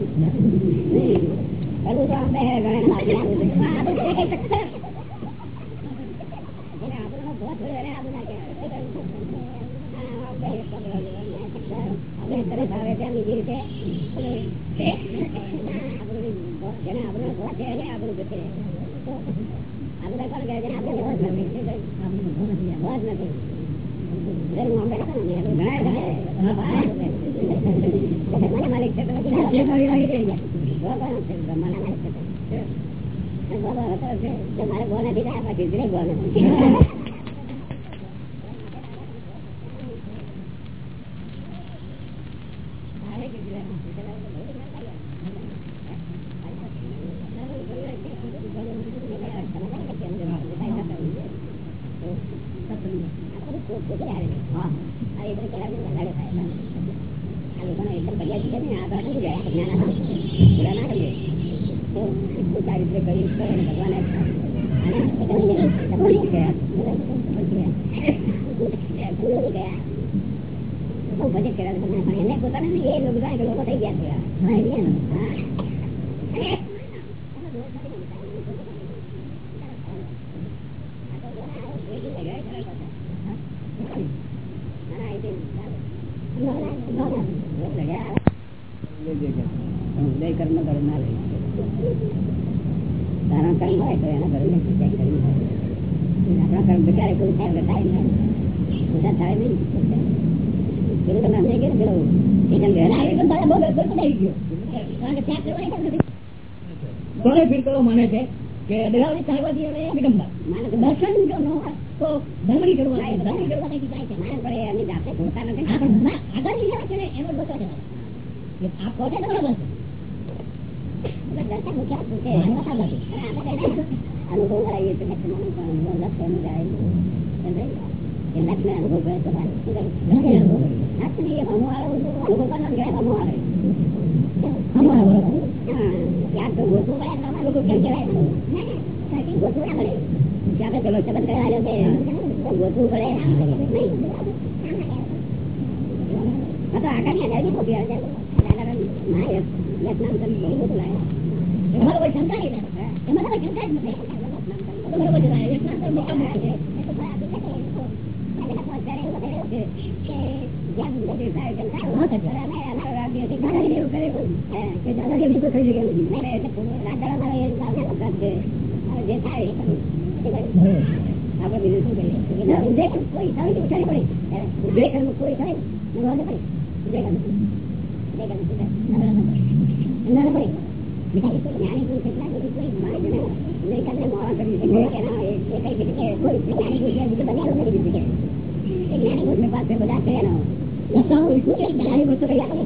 પેલું તો આમ બેહે બધું બેહે. આપણે કોણ કહે છે? આપણે ભોત નથી. ભોત નથી. મારી મારી કરી ગયા. ભગવાન છે, બ્રહ્માના માલિક છે તો. અને ભગવાન હતો છે, જો મારે ભો નથી થયા, પછી જરે ભો નથી. હા. આ એ બધું કલાકની વધારે થાય. લોકોને એકદમ કર્યા છે ને આ તો ગયા જ્ઞાન પૂરા ના કરીએ તો એટલું સારી રીતે કરી કરે ને ભગવાને બહુ ભજન કર્યા પણ એને પોતાને લોકો થઈ ગયા છે ઉદય કર્મ કરે ના લે તારા કર્મ હોય તો એના ઘરે આપણા કર્મ બચારે કોઈ થાય એટલે થાય નહીં બધા થાય નહીં પેલું તમે સમજાઈ ગયું ને પેલું એકદમ વહેલા આવી પણ તારા બહુ ગરબડ પડાઈ ગયો કારણ કે ત્યાં કરવાની નથી કોને ફીલ કરો માને છે કે અડગાવની ચાલવાથી અને વિડંબા દર્શન જો ન હોય તો ધર્મની જરૂર ધર્મની જરૂર કઈ જાય છે. મારે પડે એની જાતે નથી. આગળની જવા છે એનો બસો છે. આ પોતે તો બરોબર છે. દર્શન મુખ્ય છે? અનુભવ કરાવીએ તો જાય એ અનુભવ કરે તો આવે. લોકો કેમ કહેવાય ગોતું ના પડે ત્યાં પેલો શબ્દ કહેવાયો છે ગોતવું પડે આ તો આકાશ ને જલ્દી ખોટી આવે છે વિયેતનામ તમે બહુ બધું લાગે એમાં કોઈ શંકા નહીં એમાં કોઈ શંકા જ નથી બરોબર છે વિયેતનામ તો મોટા મોટા છે આપડે બીજું શું કરીએ કોઈ થાય પડે કોઈ થાય જ્ઞાની પાસે બધા છે બહુ સારું